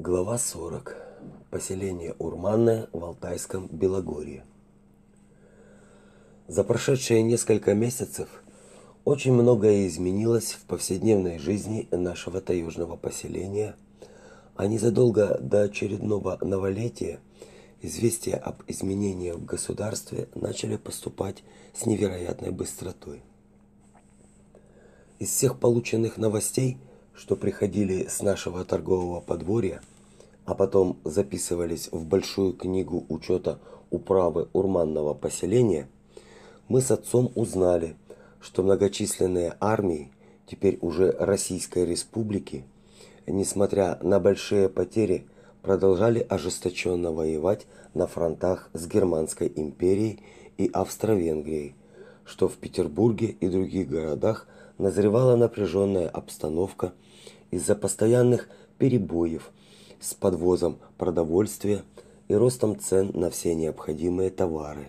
Глава 40. Поселение Урманное в Алтайском Белогорье. За прошедшие несколько месяцев очень многое изменилось в повседневной жизни нашего таежного поселения, а незадолго до очередного новолетия известия об изменениях в государстве начали поступать с невероятной быстротой. Из всех полученных новостей – что приходили с нашего торгового подворья, а потом записывались в большую книгу учета управы урманного поселения, мы с отцом узнали, что многочисленные армии, теперь уже Российской Республики, несмотря на большие потери, продолжали ожесточенно воевать на фронтах с Германской империей и Австро-Венгрией, что в Петербурге и других городах назревала напряженная обстановка – из-за постоянных перебоев с подвозом продовольствия и ростом цен на все необходимые товары.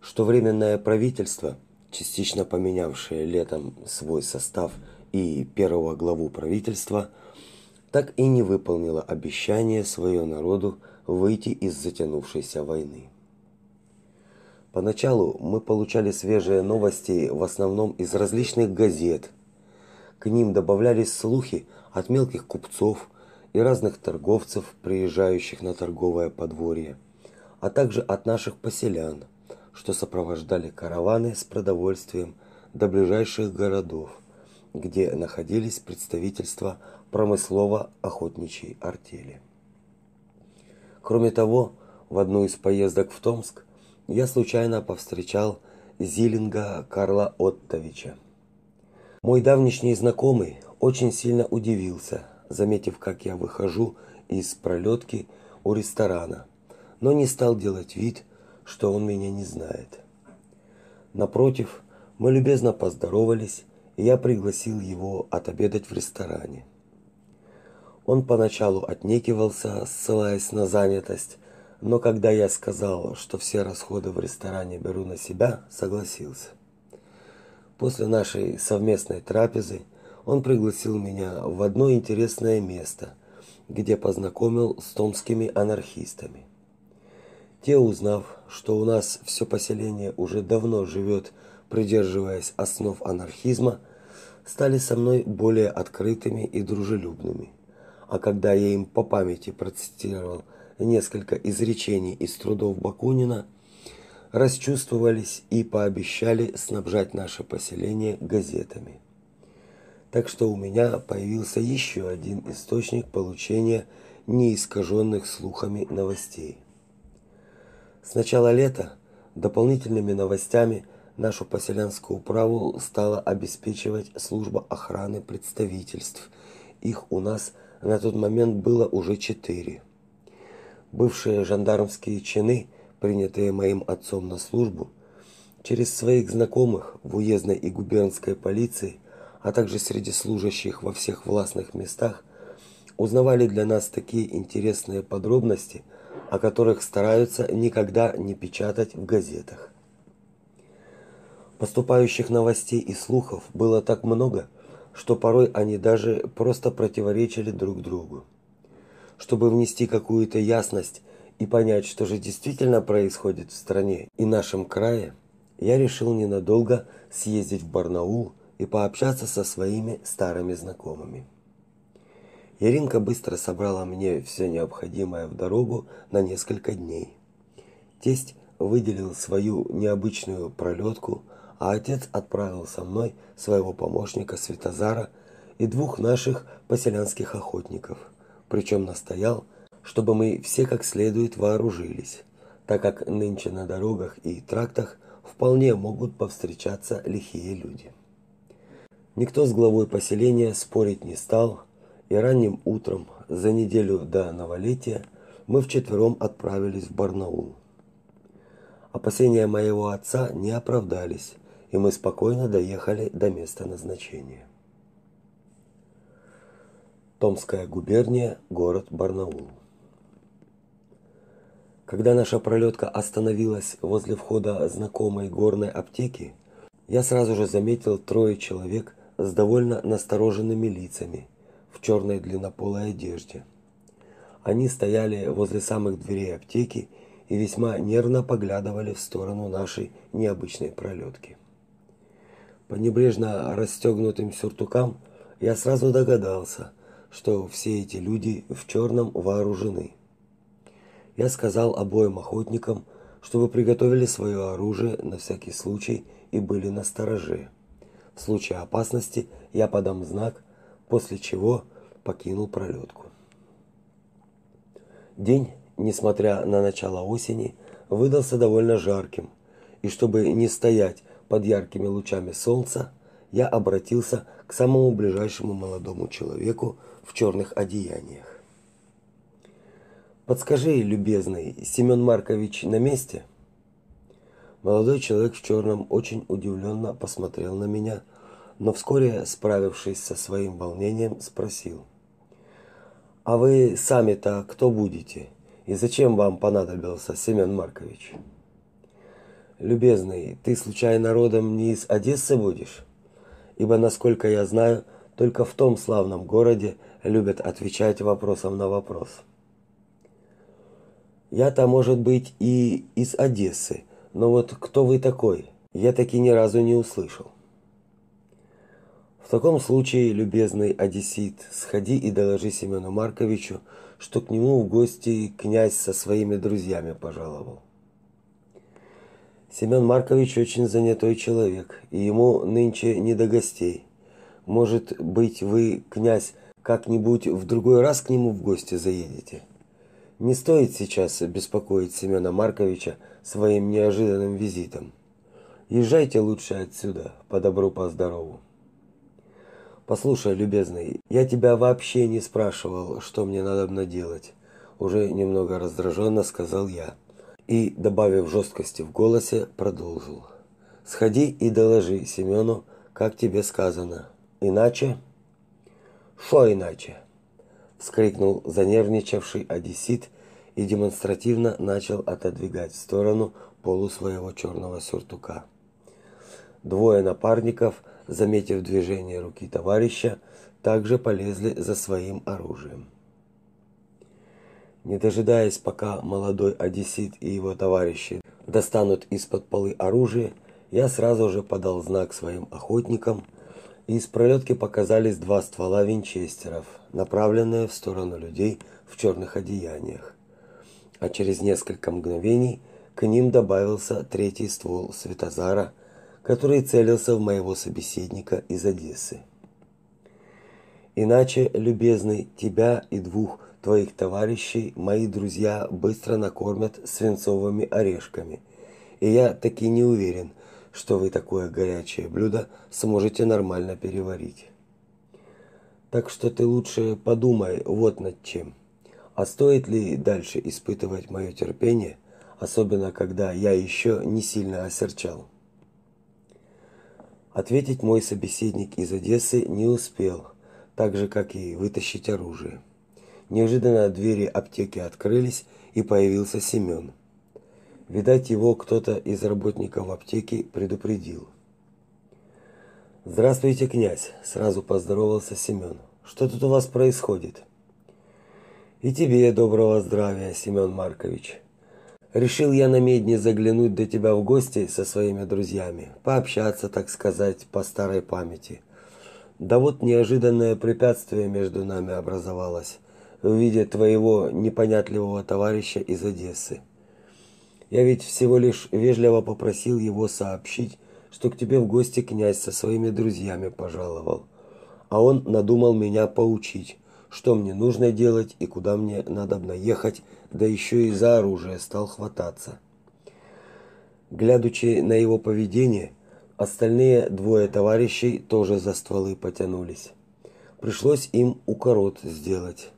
Что временное правительство, частично поменявшее летом свой состав и первого главу правительства, так и не выполнило обещание свое народу выйти из затянувшейся войны. Поначалу мы получали свежие новости в основном из различных газет, к ним добавлялись слухи от мелких купцов и разных торговцев, приезжающих на торговое подворье, а также от наших поселян, что сопровождали караваны с продовольствием до ближайших городов, где находились представительства промыслово-охотничьей артели. Кроме того, в одну из поездок в Томск я случайно повстречал Зилинга Карла Оттовича. Мой давнишний знакомый очень сильно удивился, заметив, как я выхожу из пролетки у ресторана, но не стал делать вид, что он меня не знает. Напротив, мы любезно поздоровались, и я пригласил его отобедать в ресторане. Он поначалу отнекивался, ссылаясь на занятость, но когда я сказал, что все расходы в ресторане беру на себя, согласился. После нашей совместной трапезы он пригласил меня в одно интересное место, где познакомил с томскими анархистами. Те, узнав, что у нас все поселение уже давно живет, придерживаясь основ анархизма, стали со мной более открытыми и дружелюбными. А когда я им по памяти процитировал несколько изречений из трудов Бакунина, расчувствовались и пообещали снабжать наше поселение газетами. Так что у меня появился еще один источник получения неискаженных слухами новостей. С начала лета дополнительными новостями нашу поселянскую управу стала обеспечивать служба охраны представительств. Их у нас на тот момент было уже четыре. Бывшие жандармские чины – принятые моим отцом на службу, через своих знакомых в уездной и губернской полиции, а также среди служащих во всех властных местах, узнавали для нас такие интересные подробности, о которых стараются никогда не печатать в газетах. Поступающих новостей и слухов было так много, что порой они даже просто противоречили друг другу. Чтобы внести какую-то ясность и понять, что же действительно происходит в стране и нашем крае, я решил ненадолго съездить в Барнаул и пообщаться со своими старыми знакомыми. Яринка быстро собрала мне все необходимое в дорогу на несколько дней. Тесть выделил свою необычную пролетку, а отец отправил со мной своего помощника Светозара и двух наших поселянских охотников, причем настоял, чтобы мы все как следует вооружились, так как нынче на дорогах и трактах вполне могут повстречаться лихие люди. Никто с главой поселения спорить не стал, и ранним утром за неделю до новолетия мы вчетвером отправились в Барнаул. Опасения моего отца не оправдались, и мы спокойно доехали до места назначения. Томская губерния, город Барнаул. Когда наша пролетка остановилась возле входа знакомой горной аптеки, я сразу же заметил трое человек с довольно настороженными лицами в черной длиннополой одежде. Они стояли возле самых дверей аптеки и весьма нервно поглядывали в сторону нашей необычной пролетки. По небрежно расстегнутым сюртукам я сразу догадался, что все эти люди в черном вооружены. Я сказал обоим охотникам, чтобы приготовили свое оружие на всякий случай и были настороже. В случае опасности я подам знак, после чего покинул пролетку. День, несмотря на начало осени, выдался довольно жарким, и чтобы не стоять под яркими лучами солнца, я обратился к самому ближайшему молодому человеку в черных одеяниях. Подскажи, любезный, Семен Маркович на месте? Молодой человек в черном очень удивленно посмотрел на меня, но вскоре, справившись со своим волнением, спросил: "А вы сами-то кто будете? И зачем вам понадобился Семен Маркович?" Любезный, ты случайно родом не из Одессы будешь? Ибо, насколько я знаю, только в том славном городе любят отвечать вопросом на вопрос. Я-то, может быть, и из Одессы, но вот кто вы такой? Я таки ни разу не услышал. В таком случае, любезный одессит, сходи и доложи Семену Марковичу, что к нему в гости князь со своими друзьями пожаловал. Семен Маркович очень занятой человек, и ему нынче не до гостей. Может быть, вы, князь, как-нибудь в другой раз к нему в гости заедете? Не стоит сейчас беспокоить Семена Марковича своим неожиданным визитом. Езжайте лучше отсюда, по добру, по здорову. Послушай, любезный, я тебя вообще не спрашивал, что мне надо делать, уже немного раздраженно сказал я и, добавив жесткости в голосе, продолжил. Сходи и доложи Семену, как тебе сказано. Иначе Что иначе? Вскрикнул занервничавший одессит и демонстративно начал отодвигать в сторону полу своего черного сюртука. Двое напарников, заметив движение руки товарища, также полезли за своим оружием. Не дожидаясь, пока молодой одессит и его товарищи достанут из-под полы оружие, я сразу же подал знак своим охотникам, и из пролетки показались два ствола винчестеров, направленные в сторону людей в черных одеяниях. А через несколько мгновений к ним добавился третий ствол Светозара, который целился в моего собеседника из Одессы. Иначе, любезный, тебя и двух твоих товарищей мои друзья быстро накормят свинцовыми орешками. И я таки не уверен, что вы такое горячее блюдо сможете нормально переварить. Так что ты лучше подумай вот над чем. А стоит ли дальше испытывать мое терпение, особенно когда я еще не сильно осерчал? Ответить мой собеседник из Одессы не успел, так же как и вытащить оружие. Неожиданно двери аптеки открылись, и появился Семен. Видать, его кто-то из работников аптеки предупредил. Здравствуйте, князь, сразу поздоровался Семен. Что тут у вас происходит? И тебе доброго здравия, Семен Маркович. Решил я на медне заглянуть до тебя в гости со своими друзьями, пообщаться, так сказать, по старой памяти. Да вот неожиданное препятствие между нами образовалось в виде твоего непонятливого товарища из Одессы. Я ведь всего лишь вежливо попросил его сообщить, что к тебе в гости князь со своими друзьями пожаловал. А он надумал меня поучить, что мне нужно делать и куда мне надо ехать, да еще и за оружие стал хвататься. Глядучи на его поведение, остальные двое товарищей тоже за стволы потянулись. Пришлось им укорот сделать.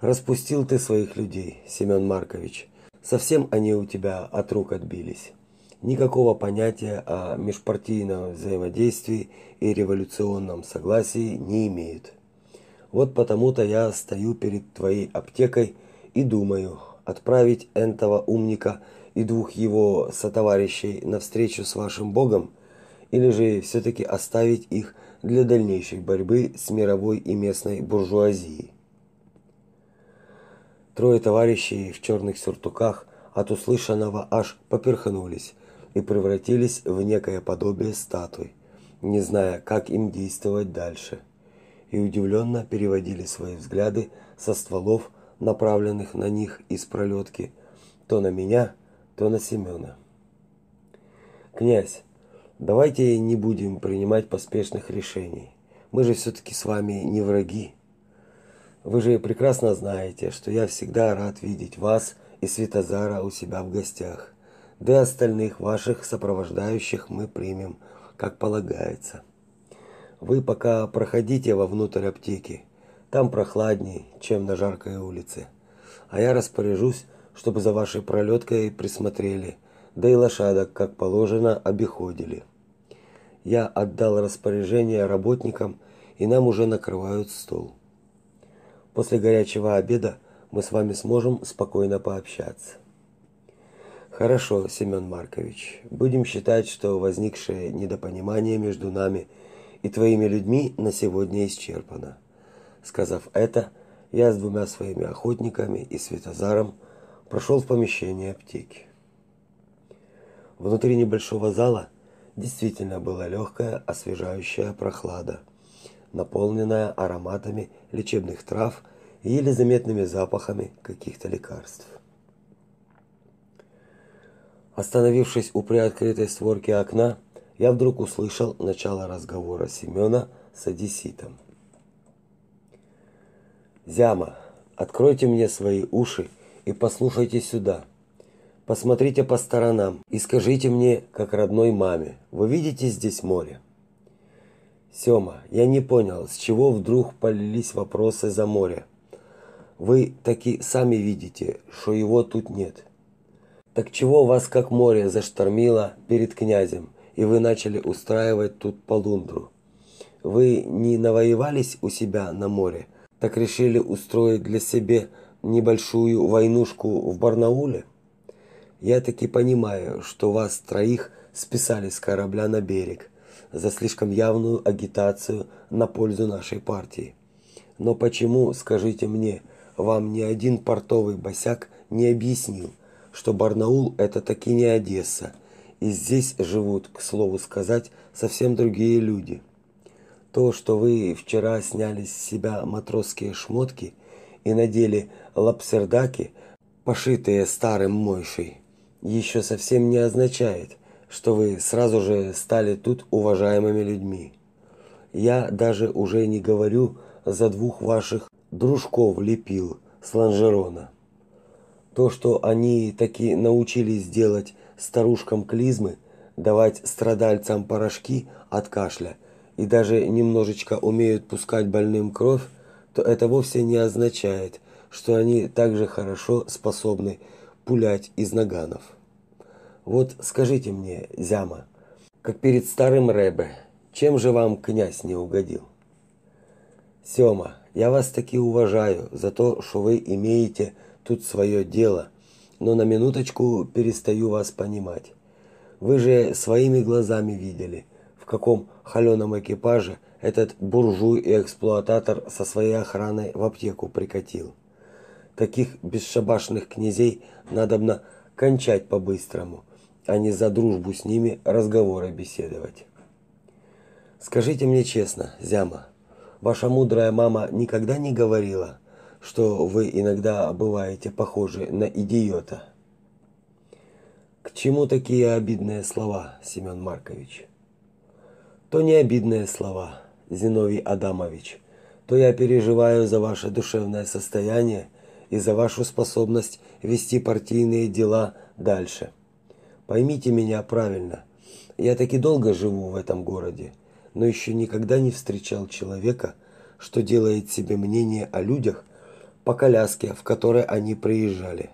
Распустил ты своих людей, Семен Маркович. Совсем они у тебя от рук отбились. Никакого понятия о межпартийном взаимодействии и революционном согласии не имеют. Вот потому-то я стою перед твоей аптекой и думаю, отправить этого умника и двух его сотоварищей на встречу с вашим богом или же все таки оставить их для дальнейшей борьбы с мировой и местной буржуазией. Трое товарищей в черных сюртуках от услышанного аж поперхнулись и превратились в некое подобие статуй, не зная, как им действовать дальше, и удивленно переводили свои взгляды со стволов, направленных на них из пролетки, то на меня, то на Семена. Князь, давайте не будем принимать поспешных решений. Мы же все таки с вами не враги. Вы же прекрасно знаете, что я всегда рад видеть вас и Светозара у себя в гостях. Да и остальных ваших сопровождающих мы примем, как полагается. Вы пока проходите вовнутрь аптеки. Там прохладней, чем на жаркой улице. А я распоряжусь, чтобы за вашей пролеткой присмотрели, да и лошадок, как положено, обиходили. Я отдал распоряжение работникам, и нам уже накрывают стол. После горячего обеда мы с вами сможем спокойно пообщаться. Хорошо, Семен Маркович. Будем считать, что возникшее недопонимание между нами и твоими людьми на сегодня исчерпано. Сказав это, я с двумя своими охотниками и Светозаром прошел в помещение аптеки. Внутри небольшого зала действительно была легкая, освежающая прохлада, наполненная ароматами лечебных трав и еле заметными запахами каких-то лекарств. Остановившись у приоткрытой створки окна, я вдруг услышал начало разговора Семена с одесситом. Зяма, откройте мне свои уши и послушайте сюда. Посмотрите по сторонам и скажите мне, как родной маме, вы видите здесь море? Сёма, я не понял, с чего вдруг полились вопросы за море. Вы таки сами видите, что его тут нет. Так чего вас как море заштормило перед князем, и вы начали устраивать тут полундру? Вы не навоевались у себя на море, так решили устроить для себя небольшую войнушку в Барнауле? Я таки понимаю, что вас троих списали с корабля на берег за слишком явную агитацию на пользу нашей партии. Но почему, скажите мне, вам ни один портовый босяк не объяснил, что Барнаул это таки не Одесса, и здесь живут, к слову сказать, совсем другие люди. То, что вы вчера сняли с себя матросские шмотки и надели лапсердаки, пошитые старым Мойшей, еще совсем не означает, что вы сразу же стали тут уважаемыми людьми. Я даже уже не говорю за двух ваших дружков лепил с лонжерона. То, что они таки научились делать старушкам клизмы, давать страдальцам порошки от кашля и даже немножечко умеют пускать больным кровь, то это вовсе не означает, что они также хорошо способны пулять из наганов. Вот скажите мне, Зяма, как перед старым Рэбе, чем же вам князь не угодил? Сёма, я вас таки уважаю за то, что вы имеете тут свое дело, но на минуточку перестаю вас понимать. Вы же своими глазами видели, в каком холеном экипаже этот буржуй и эксплуататор со своей охраной в аптеку прикатил. Таких бесшабашных князей надобно кончать по-быстрому, а не за дружбу с ними разговоры беседовать. Скажите мне честно, Зяма, ваша мудрая мама никогда не говорила, что вы иногда бываете похожи на идиота. К чему такие обидные слова, Семен Маркович? То не обидные слова, Зиновий Адамович, то я переживаю за ваше душевное состояние и за вашу способность вести партийные дела дальше. Поймите меня правильно. Я таки долго живу в этом городе, но еще никогда не встречал человека, что делает себе мнение о людях по коляске, в которой они приезжали.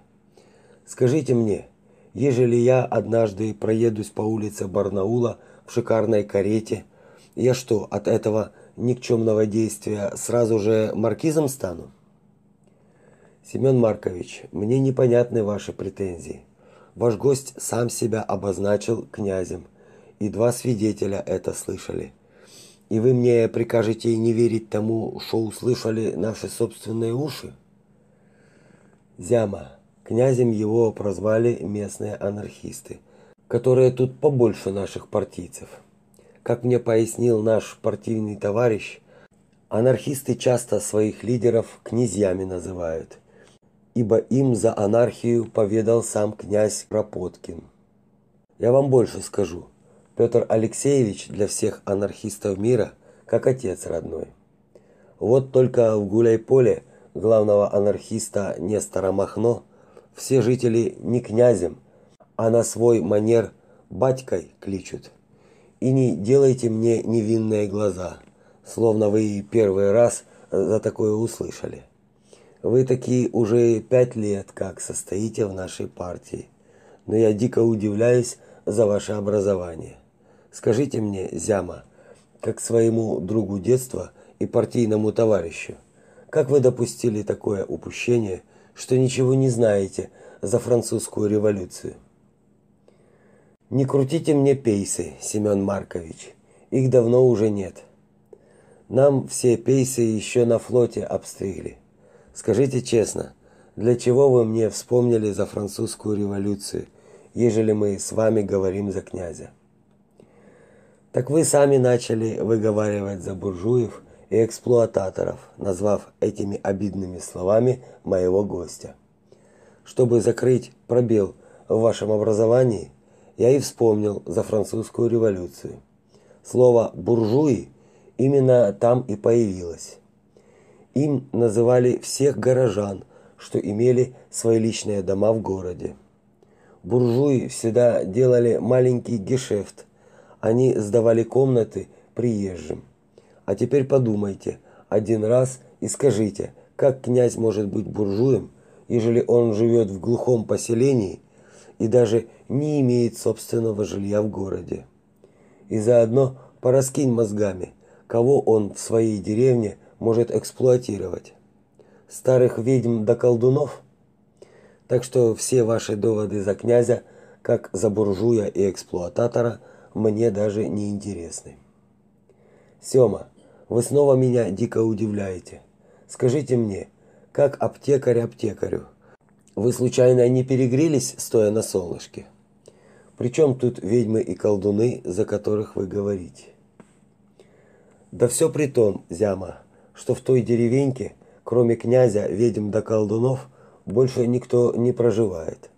Скажите мне, ежели я однажды проедусь по улице Барнаула в шикарной карете, я что, от этого никчемного действия сразу же маркизом стану? Семен Маркович, мне непонятны ваши претензии. Ваш гость сам себя обозначил князем, и два свидетеля это слышали. И вы мне прикажете не верить тому, что услышали наши собственные уши? Зяма. Князем его прозвали местные анархисты, которые тут побольше наших партийцев. Как мне пояснил наш партийный товарищ, анархисты часто своих лидеров князьями называют, ибо им за анархию поведал сам князь Кропоткин. Я вам больше скажу. Петр Алексеевич для всех анархистов мира как отец родной. Вот только в Гуляйполе главного анархиста Нестора Махно все жители не князем, а на свой манер батькой кличут. И не делайте мне невинные глаза, словно вы первый раз за такое услышали. Вы такие уже пять лет как состоите в нашей партии, но я дико удивляюсь за ваше образование. Скажите мне, Зяма, как своему другу детства и партийному товарищу, как вы допустили такое упущение, что ничего не знаете за французскую революцию? Не крутите мне пейсы, Семен Маркович. Их давно уже нет. Нам все пейсы еще на флоте обстригли. Скажите честно, для чего вы мне вспомнили за французскую революцию, ежели мы с вами говорим за князя? Так вы сами начали выговаривать за буржуев и эксплуататоров, назвав этими обидными словами моего гостя. Чтобы закрыть пробел в вашем образовании, я и вспомнил за французскую революцию. Слово буржуи именно там и появилось. Им называли всех горожан, что имели свои личные дома в городе. Буржуи всегда делали маленький гешефт. Они сдавали комнаты приезжим. А теперь подумайте один раз и скажите, как князь может быть буржуем, ежели он живет в глухом поселении и даже не имеет собственного жилья в городе. И заодно пораскинь мозгами, кого он в своей деревне может эксплуатировать. Старых ведьм до колдунов? Так что все ваши доводы за князя, как за буржуя и эксплуататора, мне даже не интересны. Сёма, вы снова меня дико удивляете. Скажите мне, как аптекарь аптекарю, вы случайно не перегрелись, стоя на солнышке? Причем тут ведьмы и колдуны, за которых вы говорите? Да все при том, Зяма, что в той деревеньке, кроме князя, ведьм да колдунов, больше никто не проживает.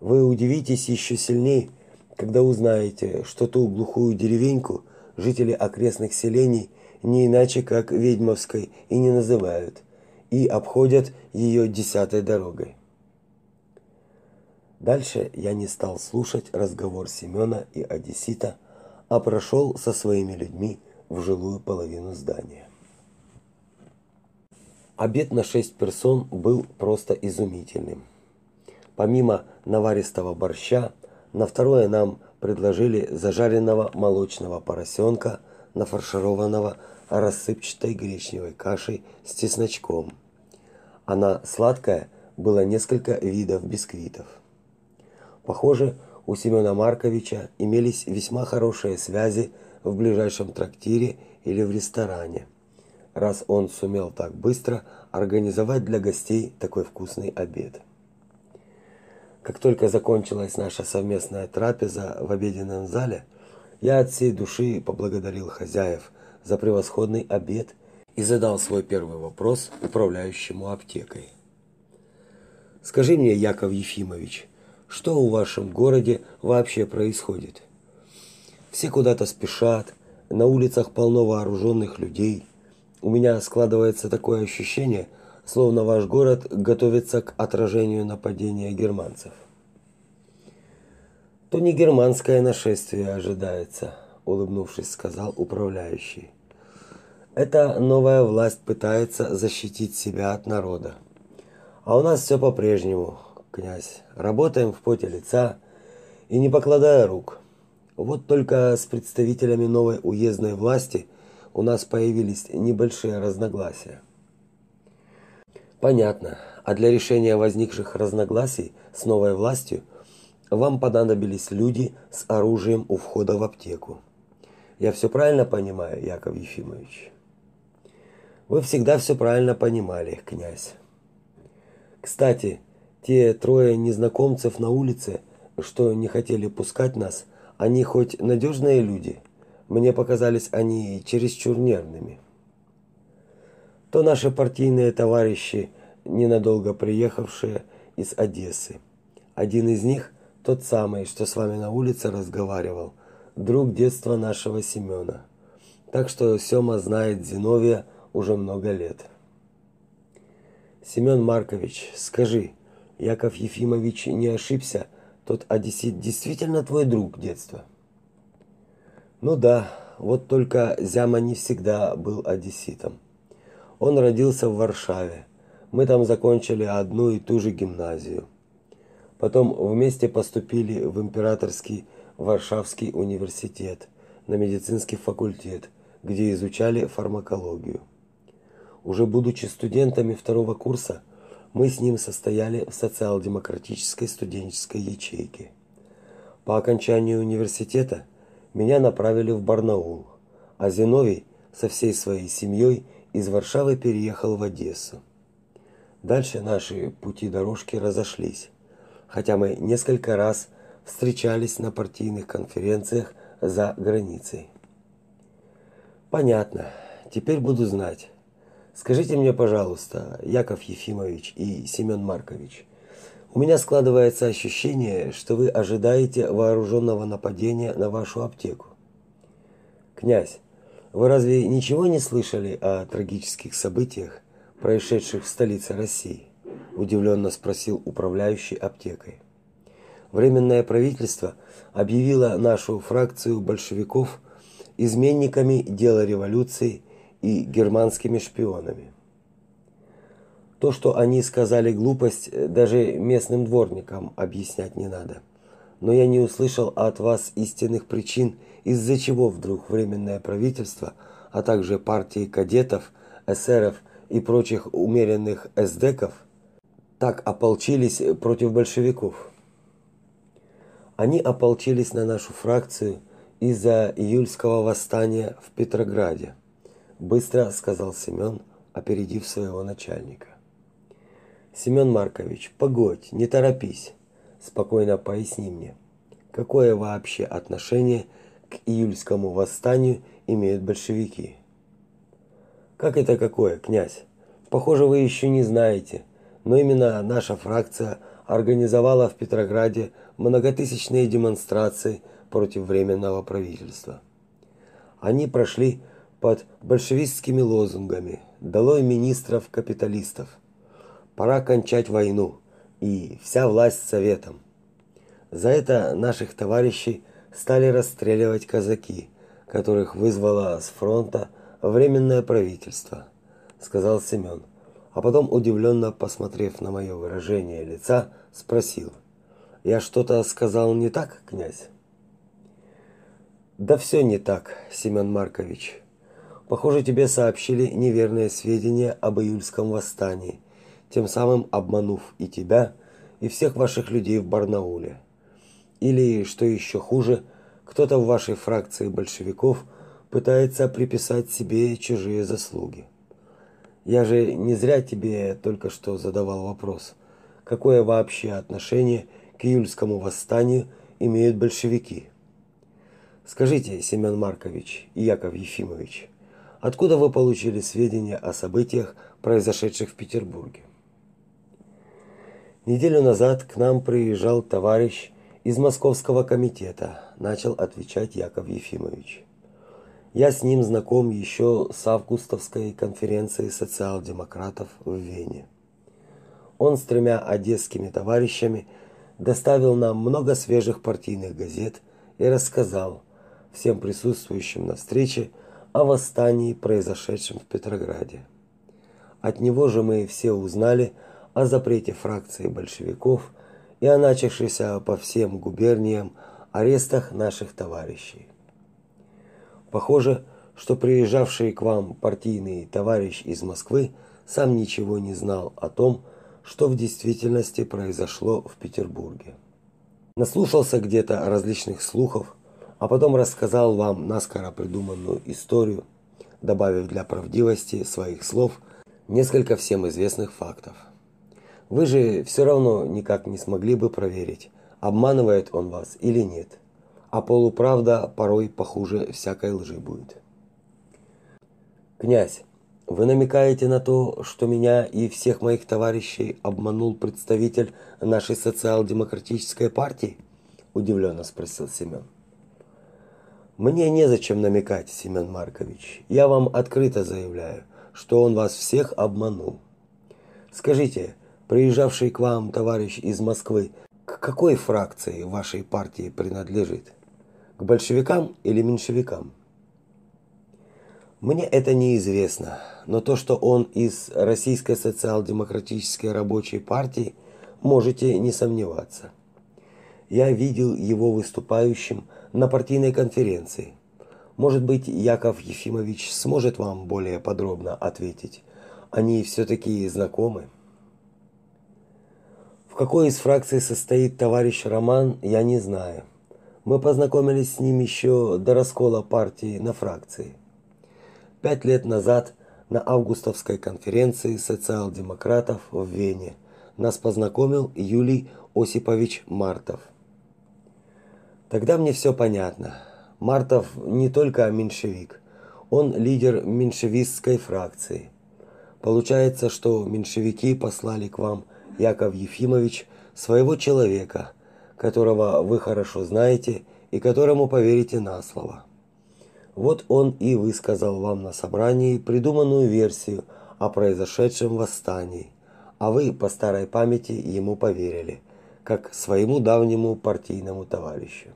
Вы удивитесь еще сильнее, когда узнаете, что ту глухую деревеньку жители окрестных селений не иначе как ведьмовской и не называют, и обходят ее десятой дорогой. Дальше я не стал слушать разговор Семена и Одессита, а прошел со своими людьми в жилую половину здания. Обед на шесть персон был просто изумительным. Помимо наваристого борща, на второе нам предложили зажаренного молочного поросенка, нафаршированного рассыпчатой гречневой кашей с чесночком. Она сладкая, было несколько видов бисквитов. Похоже, у Семена Марковича имелись весьма хорошие связи в ближайшем трактире или в ресторане, раз он сумел так быстро организовать для гостей такой вкусный обед. Как только закончилась наша совместная трапеза в обеденном зале, я от всей души поблагодарил хозяев за превосходный обед и задал свой первый вопрос управляющему аптекой. Скажи мне, Яков Ефимович, что в вашем городе вообще происходит. Все куда-то спешат, на улицах полно вооруженных людей. У меня складывается такое ощущение, словно ваш город готовится к отражению нападения германцев. То не германское нашествие ожидается, улыбнувшись, сказал управляющий. Эта новая власть пытается защитить себя от народа. А у нас все по-прежнему князь. Работаем в поте лица и не покладая рук. Вот только с представителями новой уездной власти у нас появились небольшие разногласия. Понятно. А для решения возникших разногласий с новой властью вам понадобились люди с оружием у входа в аптеку. Я все правильно понимаю, Яков Ефимович? Вы всегда все правильно понимали, князь. Кстати, те трое незнакомцев на улице, что не хотели пускать нас, они хоть надежные люди? Мне показались они чересчур нервными. То наши партийные товарищи, ненадолго приехавшие из Одессы. Один из них тот самый, что с вами на улице разговаривал, друг детства нашего Семёна. Так что Сёма знает Зиновия уже много лет. Семён Маркович, скажи, Яков Ефимович не ошибся? Тот одессит действительно твой друг детства? Ну да, вот только Зяма не всегда был одесситом. Он родился в Варшаве. Мы там закончили одну и ту же гимназию. Потом вместе поступили в Императорский Варшавский университет на медицинский факультет, где изучали фармакологию. Уже будучи студентами второго курса, мы с ним состояли в социал-демократической студенческой ячейке. По окончании университета меня направили в Барнаул, а Зиновий со всей своей семьей из Варшавы переехал в Одессу. Дальше наши пути дорожки разошлись, хотя мы несколько раз встречались на партийных конференциях за границей. Понятно. Теперь буду знать. Скажите мне, пожалуйста, Яков Ефимович и Семен Маркович, у меня складывается ощущение, что вы ожидаете вооруженного нападения на вашу аптеку. Князь, вы разве ничего не слышали о трагических событиях, происшедших в столице России? Удивленно спросил управляющий аптекой. Временное правительство объявило нашу фракцию большевиков изменниками дела революции и германскими шпионами. То, что они сказали глупость, даже местным дворникам объяснять не надо. Но я не услышал от вас истинных причин, из-за чего вдруг временное правительство, а также партии кадетов, эсеров и прочих умеренных эсдеков так ополчились против большевиков. Они ополчились на нашу фракцию из-за июльского восстания в Петрограде быстро сказал Семен, опередив своего начальника. Семен Маркович, погодь, не торопись. Спокойно поясни мне, какое вообще отношение к июльскому восстанию имеют большевики? Как это какое, князь? Похоже, вы еще не знаете, но именно наша фракция организовала в Петрограде многотысячные демонстрации против временного правительства. Они прошли под большевистскими лозунгами «Долой министров-капиталистов», «Пора кончать войну» и «Вся власть советом». За это наших товарищей стали расстреливать казаки, которых вызвало с фронта временное правительство, сказал Семен, а потом удивленно посмотрев на мое выражение лица, спросил: "Я что-то сказал не так, князь?" Да все не так, Семен Маркович. Похоже, тебе сообщили неверные сведения об июльском восстании, тем самым обманув и тебя, и всех ваших людей в Барнауле. Или, что еще хуже, кто-то в вашей фракции большевиков пытается приписать себе чужие заслуги. Я же не зря тебе только что задавал вопрос, какое вообще отношение к июльскому восстанию имеют большевики. Скажите, Семен Маркович и Яков Ефимович, Откуда вы получили сведения о событиях, произошедших в Петербурге? Неделю назад к нам приезжал товарищ из Московского комитета, начал отвечать Яков Ефимович. Я с ним знаком еще с августовской конференции социал-демократов в Вене. Он с тремя одесскими товарищами доставил нам много свежих партийных газет и рассказал всем присутствующим на встрече о восстании, произошедшем в Петрограде. От него же мы все узнали о запрете фракции большевиков и о начавшихся по всем губерниям арестах наших товарищей. Похоже, что приезжавший к вам партийный товарищ из Москвы сам ничего не знал о том, что в действительности произошло в Петербурге. Наслушался где-то различных слухов, а потом рассказал вам наскоро придуманную историю, добавив для правдивости своих слов несколько всем известных фактов. Вы же все равно никак не смогли бы проверить, обманывает он вас или нет. А полуправда порой похуже всякой лжи будет. Князь, вы намекаете на то, что меня и всех моих товарищей обманул представитель нашей социал-демократической партии? удивленно спросил Семен. Мне незачем намекать, Семен Маркович. Я вам открыто заявляю, что он вас всех обманул. Скажите, приезжавший к вам товарищ из Москвы, к какой фракции вашей партии принадлежит? К большевикам или меньшевикам? Мне это неизвестно, но то, что он из Российской социал-демократической рабочей партии, можете не сомневаться. Я видел его выступающим на партийной конференции. Может быть, Яков Ефимович сможет вам более подробно ответить. Они все таки знакомы. В какой из фракций состоит товарищ Роман, я не знаю. Мы познакомились с ним еще до раскола партии на фракции. Пять лет назад на августовской конференции социал-демократов в Вене нас познакомил Юлий Осипович Мартов. Тогда мне все понятно. Мартов не только меньшевик, он лидер меньшевистской фракции. Получается, что меньшевики послали к вам Яков Ефимович, своего человека, которого вы хорошо знаете и которому поверите на слово. Вот он и высказал вам на собрании придуманную версию о произошедшем восстании, а вы по старой памяти ему поверили, как своему давнему партийному товарищу.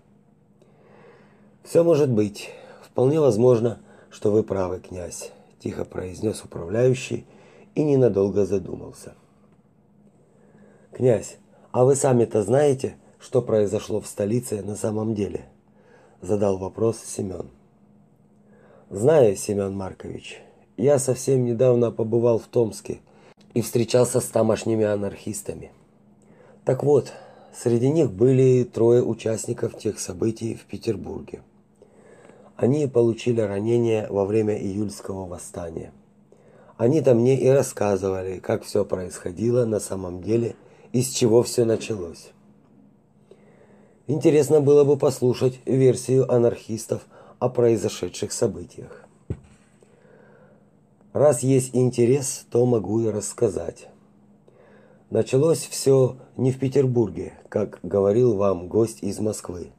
Все может быть. Вполне возможно, что вы правы, князь, тихо произнес управляющий и ненадолго задумался. Князь, а вы сами-то знаете, что произошло в столице на самом деле? задал вопрос Семен. Знаю, Семен Маркович. Я совсем недавно побывал в Томске и встречался с тамошними анархистами. Так вот, среди них были трое участников тех событий в Петербурге. Они получили ранения во время июльского восстания. Они-то мне и рассказывали, как все происходило на самом деле из чего все началось. Интересно было бы послушать версию анархистов о произошедших событиях. Раз есть интерес, то могу и рассказать. Началось все не в Петербурге, как говорил вам гость из Москвы,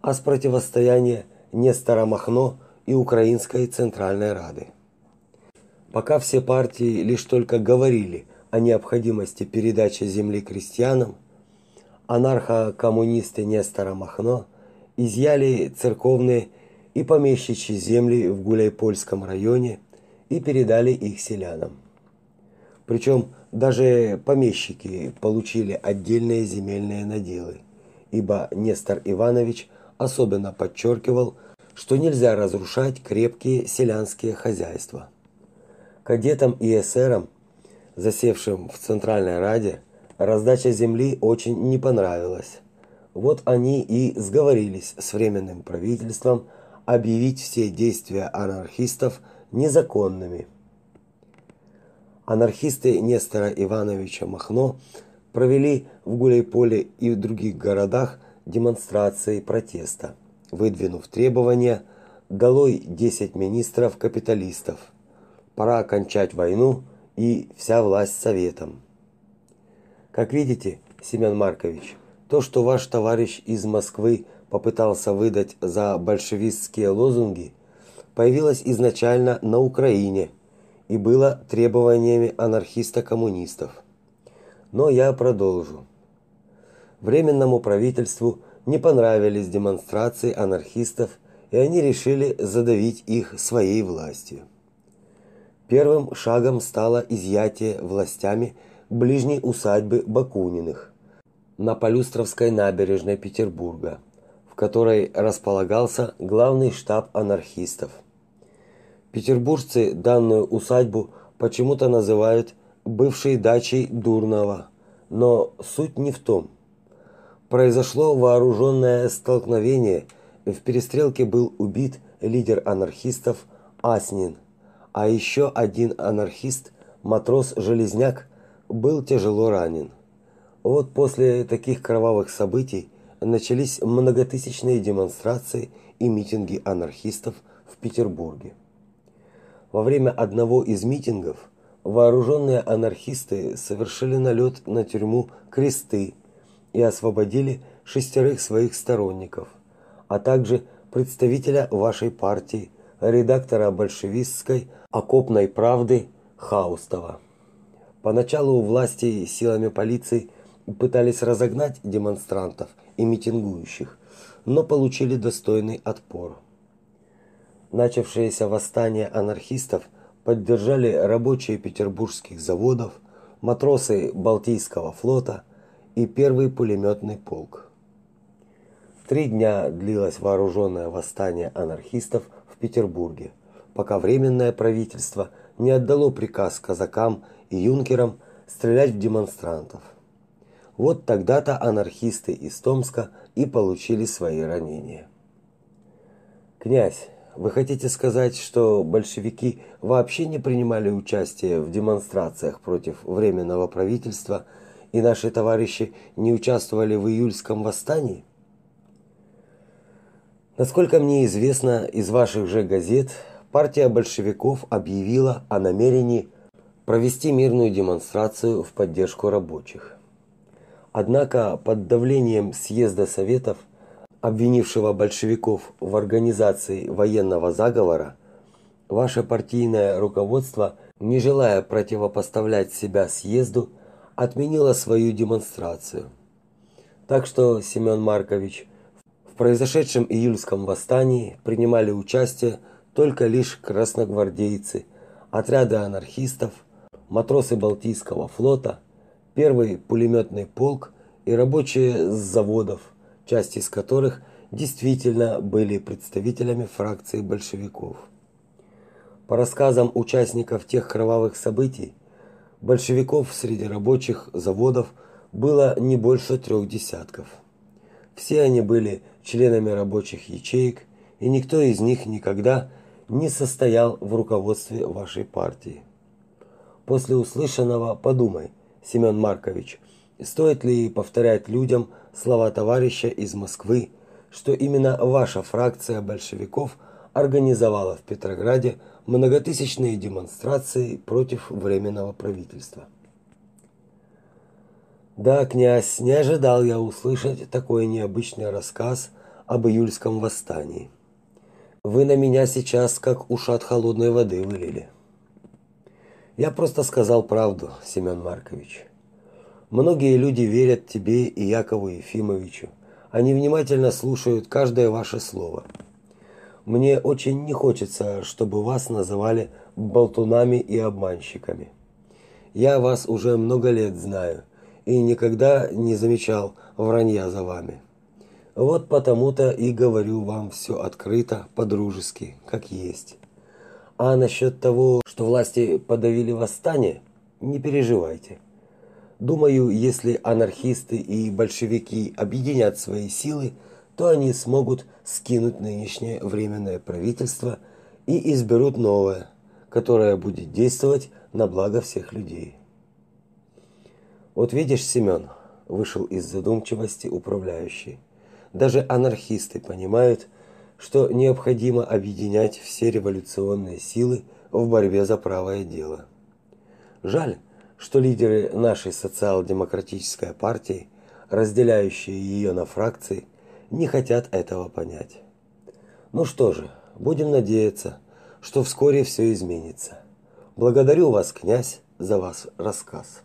а с противостояния Нестора Махно и Украинской Центральной Рады. Пока все партии лишь только говорили о необходимости передачи земли крестьянам, анархо-коммунисты Нестора Махно изъяли церковные и помещичьи земли в Гуляйпольском районе и передали их селянам. Причем даже помещики получили отдельные земельные наделы, ибо Нестор Иванович особенно подчеркивал, что нельзя разрушать крепкие селянские хозяйства. Кадетам и эсерам засевшим в Центральной Раде, раздача земли очень не понравилась. Вот они и сговорились с временным правительством объявить все действия анархистов незаконными. Анархисты Нестора Ивановича Махно провели в Гуляйполе и в других городах демонстрации протеста, выдвинув требования «Долой 10 министров-капиталистов! Пора окончать войну и вся власть советом. Как видите, Семен Маркович, то, что ваш товарищ из Москвы попытался выдать за большевистские лозунги, появилось изначально на Украине и было требованиями анархиста-коммунистов. Но я продолжу. Временному правительству не понравились демонстрации анархистов, и они решили задавить их своей властью. Первым шагом стало изъятие властями ближней усадьбы Бакуниных на Полюстровской набережной Петербурга, в которой располагался главный штаб анархистов. Петербуржцы данную усадьбу почему-то называют бывшей дачей Дурнова, но суть не в том. Произошло вооруженное столкновение, в перестрелке был убит лидер анархистов Аснин – а еще один анархист, матрос Железняк, был тяжело ранен. Вот после таких кровавых событий начались многотысячные демонстрации и митинги анархистов в Петербурге. Во время одного из митингов вооруженные анархисты совершили налет на тюрьму Кресты и освободили шестерых своих сторонников, а также представителя вашей партии, редактора большевистской «Окопной правды» Хаустова. Поначалу власти силами полиции пытались разогнать демонстрантов и митингующих, но получили достойный отпор. Начавшееся восстание анархистов поддержали рабочие петербургских заводов, матросы Балтийского флота и первый пулеметный полк. Три дня длилось вооруженное восстание анархистов в Петербурге, пока временное правительство не отдало приказ казакам и юнкерам стрелять в демонстрантов. Вот тогда-то анархисты из Томска и получили свои ранения. Князь, вы хотите сказать, что большевики вообще не принимали участие в демонстрациях против временного правительства, и наши товарищи не участвовали в июльском восстании? Насколько мне известно из ваших же газет, партия большевиков объявила о намерении провести мирную демонстрацию в поддержку рабочих. Однако под давлением съезда советов обвинившего большевиков в организации военного заговора, ваше партийное руководство, не желая противопоставлять себя съезду, отменило свою демонстрацию. Так что, Семен Маркович, в произошедшем июльском восстании принимали участие только лишь красногвардейцы, отряды анархистов, матросы Балтийского флота, первый пулеметный полк и рабочие с заводов, часть из которых действительно были представителями фракции большевиков. По рассказам участников тех кровавых событий, большевиков среди рабочих заводов было не больше трех десятков. Все они были членами рабочих ячеек, и никто из них никогда не состоял в руководстве вашей партии. После услышанного подумай, Семен Маркович, стоит ли повторять людям слова товарища из Москвы, что именно ваша фракция большевиков организовала в Петрограде многотысячные демонстрации против временного правительства. Да, князь, не ожидал я услышать такой необычный рассказ об июльском восстании. Вы на меня сейчас как ушат холодной воды вылили. Я просто сказал правду, Семен Маркович. Многие люди верят тебе и Якову Ефимовичу. Они внимательно слушают каждое ваше слово. Мне очень не хочется, чтобы вас называли болтунами и обманщиками. Я вас уже много лет знаю и никогда не замечал вранья за вами. Вот потому-то и говорю вам все открыто, по-дружески, как есть. А насчет того, что власти подавили восстание, не переживайте. Думаю, если анархисты и большевики объединят свои силы, то они смогут скинуть нынешнее временное правительство и изберут новое, которое будет действовать на благо всех людей. Вот видишь, Семен, вышел из задумчивости управляющий. Даже анархисты понимают, что необходимо объединять все революционные силы в борьбе за правое дело. Жаль, что лидеры нашей социал-демократической партии, разделяющие ее на фракции, не хотят этого понять. Ну что же, будем надеяться, что вскоре все изменится. Благодарю вас, князь, за ваш рассказ.